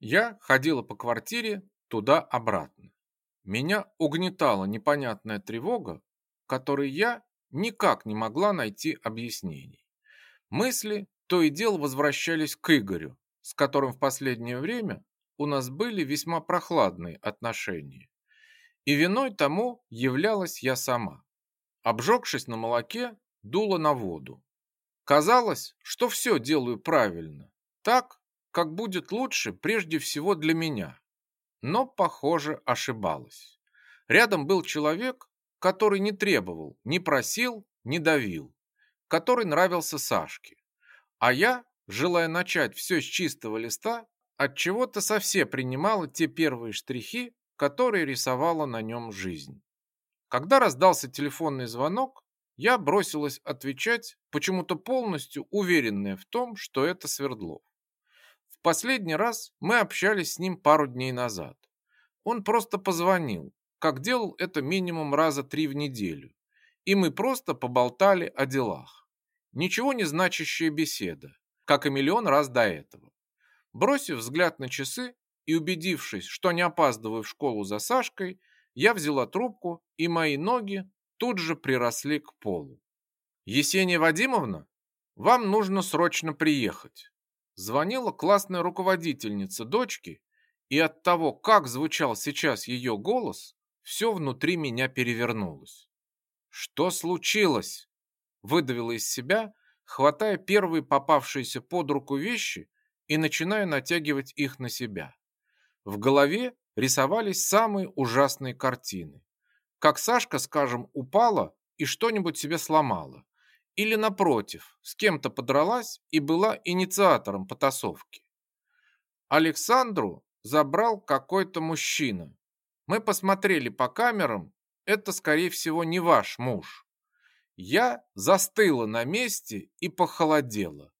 Я ходила по квартире туда-обратно. Меня угнетала непонятная тревога, которой я никак не могла найти объяснений. Мысли то и дело возвращались к Игорю, с которым в последнее время у нас были весьма прохладные отношения. И виной тому являлась я сама. Обжегшись на молоке, дула на воду. Казалось, что все делаю правильно, так, как будет лучше прежде всего для меня. Но, похоже, ошибалась. Рядом был человек, который не требовал, не просил, не давил, который нравился Сашке. А я, желая начать все с чистого листа, от чего-то совсем принимала те первые штрихи, которые рисовала на нем жизнь. Когда раздался телефонный звонок, я бросилась отвечать, почему-то полностью уверенная в том, что это Свердлов. Последний раз мы общались с ним пару дней назад. Он просто позвонил, как делал это минимум раза три в неделю, и мы просто поболтали о делах. Ничего не значащая беседа, как и миллион раз до этого. Бросив взгляд на часы и убедившись, что не опаздываю в школу за Сашкой, я взяла трубку, и мои ноги тут же приросли к полу. «Есения Вадимовна, вам нужно срочно приехать». Звонила классная руководительница дочки, и от того, как звучал сейчас ее голос, все внутри меня перевернулось. «Что случилось?» Выдавила из себя, хватая первые попавшиеся под руку вещи и начиная натягивать их на себя. В голове рисовались самые ужасные картины. Как Сашка, скажем, упала и что-нибудь себе сломала. Или, напротив, с кем-то подралась и была инициатором потасовки. Александру забрал какой-то мужчина. Мы посмотрели по камерам, это, скорее всего, не ваш муж. Я застыла на месте и похолодела.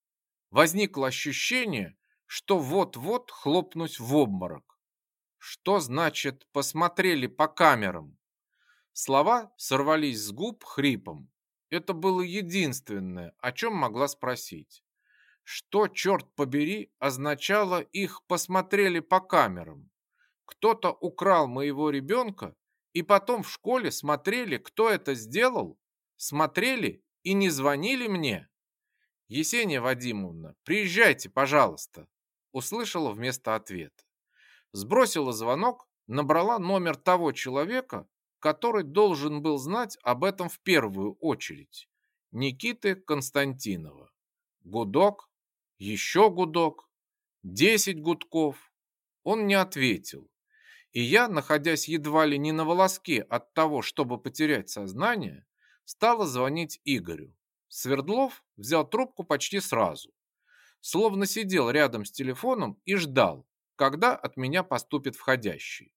Возникло ощущение, что вот-вот хлопнусь в обморок. Что значит «посмотрели по камерам»? Слова сорвались с губ хрипом. Это было единственное, о чем могла спросить. Что, черт побери, означало их «посмотрели по камерам»? Кто-то украл моего ребенка, и потом в школе смотрели, кто это сделал? Смотрели и не звонили мне? Есения Вадимовна, приезжайте, пожалуйста услышала вместо ответа. Сбросила звонок, набрала номер того человека, который должен был знать об этом в первую очередь. Никиты Константинова. Гудок, еще гудок, десять гудков. Он не ответил. И я, находясь едва ли не на волоске от того, чтобы потерять сознание, стала звонить Игорю. Свердлов взял трубку почти сразу словно сидел рядом с телефоном и ждал, когда от меня поступит входящий.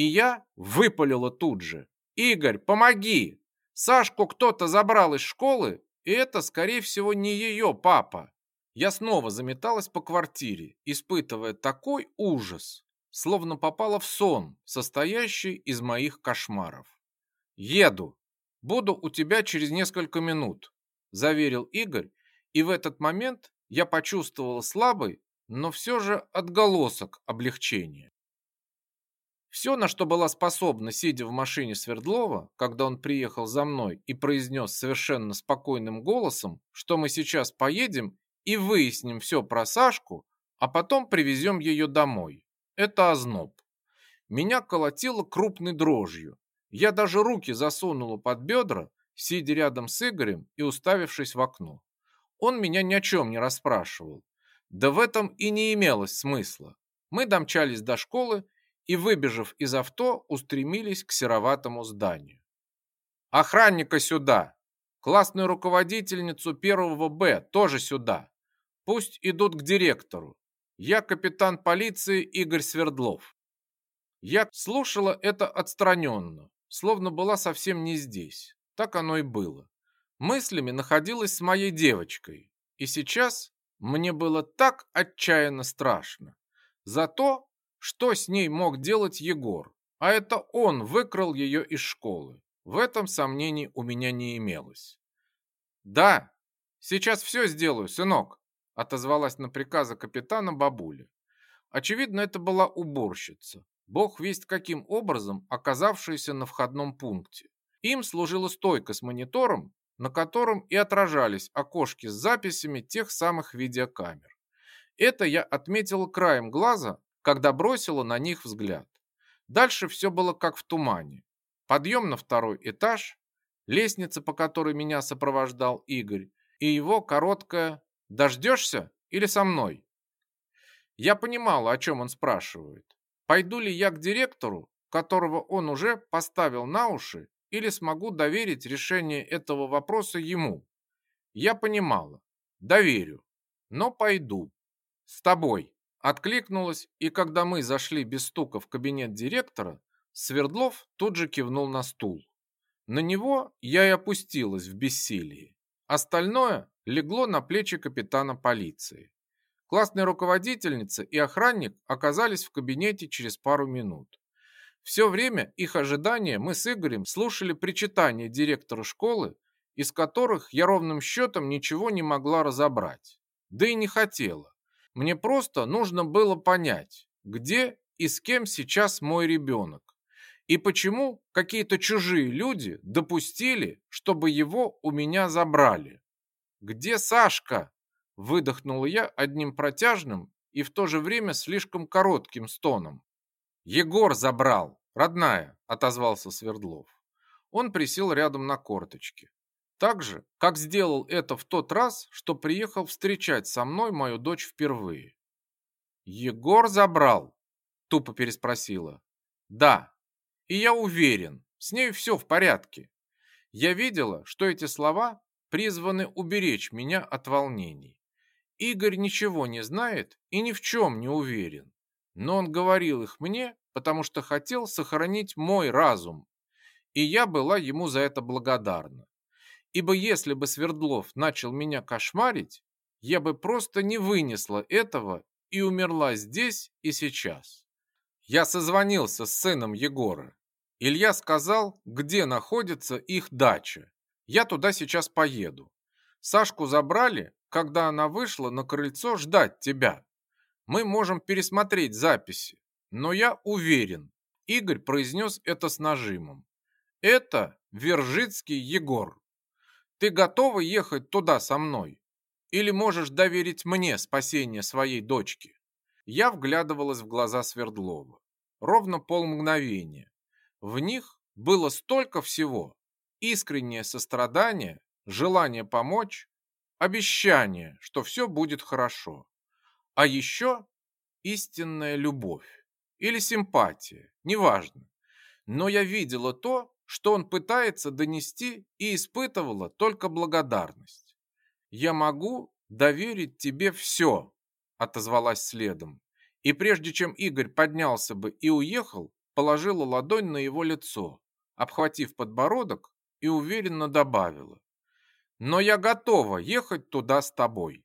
И я выпалила тут же. «Игорь, помоги! Сашку кто-то забрал из школы, и это, скорее всего, не ее папа». Я снова заметалась по квартире, испытывая такой ужас, словно попала в сон, состоящий из моих кошмаров. «Еду. Буду у тебя через несколько минут», – заверил Игорь, и в этот момент я почувствовал слабый, но все же отголосок облегчения. Все, на что была способна, сидя в машине Свердлова, когда он приехал за мной и произнес совершенно спокойным голосом, что мы сейчас поедем и выясним все про Сашку, а потом привезем ее домой. Это озноб. Меня колотило крупной дрожью. Я даже руки засунула под бедра, сидя рядом с Игорем и уставившись в окно. Он меня ни о чем не расспрашивал. Да в этом и не имелось смысла. Мы домчались до школы и, выбежав из авто, устремились к сероватому зданию. «Охранника сюда! Классную руководительницу первого Б тоже сюда! Пусть идут к директору! Я капитан полиции Игорь Свердлов!» Я слушала это отстраненно, словно была совсем не здесь. Так оно и было мыслями находилась с моей девочкой, и сейчас мне было так отчаянно страшно за то, что с ней мог делать Егор, а это он выкрал ее из школы. В этом сомнений у меня не имелось. «Да, сейчас все сделаю, сынок», отозвалась на приказы капитана бабуля. Очевидно, это была уборщица, бог весть каким образом оказавшаяся на входном пункте. Им служила стойка с монитором, на котором и отражались окошки с записями тех самых видеокамер. Это я отметила краем глаза, когда бросила на них взгляд. Дальше все было как в тумане. Подъем на второй этаж, лестница, по которой меня сопровождал Игорь, и его короткое «Дождешься или со мной?» Я понимала, о чем он спрашивает. Пойду ли я к директору, которого он уже поставил на уши, или смогу доверить решение этого вопроса ему? Я понимала. Доверю. Но пойду. С тобой. Откликнулась, и когда мы зашли без стука в кабинет директора, Свердлов тут же кивнул на стул. На него я и опустилась в бессилии. Остальное легло на плечи капитана полиции. Классная руководительница и охранник оказались в кабинете через пару минут. Все время их ожидания мы с Игорем слушали причитания директора школы, из которых я ровным счетом ничего не могла разобрать. Да и не хотела. Мне просто нужно было понять, где и с кем сейчас мой ребенок. И почему какие-то чужие люди допустили, чтобы его у меня забрали. «Где Сашка?» Выдохнула я одним протяжным и в то же время слишком коротким стоном. «Егор забрал, родная», — отозвался Свердлов. Он присел рядом на корточки. Так же, как сделал это в тот раз, что приехал встречать со мной мою дочь впервые. «Егор забрал?» — тупо переспросила. «Да, и я уверен, с ней все в порядке. Я видела, что эти слова призваны уберечь меня от волнений. Игорь ничего не знает и ни в чем не уверен. Но он говорил их мне, потому что хотел сохранить мой разум. И я была ему за это благодарна. Ибо если бы Свердлов начал меня кошмарить, я бы просто не вынесла этого и умерла здесь и сейчас. Я созвонился с сыном Егора. Илья сказал, где находится их дача. Я туда сейчас поеду. Сашку забрали, когда она вышла на крыльцо ждать тебя. Мы можем пересмотреть записи, но я уверен, Игорь произнес это с нажимом. Это Вержицкий Егор. Ты готова ехать туда со мной? Или можешь доверить мне спасение своей дочки? Я вглядывалась в глаза Свердлова. Ровно полмгновения. В них было столько всего. Искреннее сострадание, желание помочь, обещание, что все будет хорошо. А еще истинная любовь или симпатия, неважно. Но я видела то, что он пытается донести и испытывала только благодарность. «Я могу доверить тебе все», – отозвалась следом. И прежде чем Игорь поднялся бы и уехал, положила ладонь на его лицо, обхватив подбородок и уверенно добавила. Но я готова ехать туда с тобой.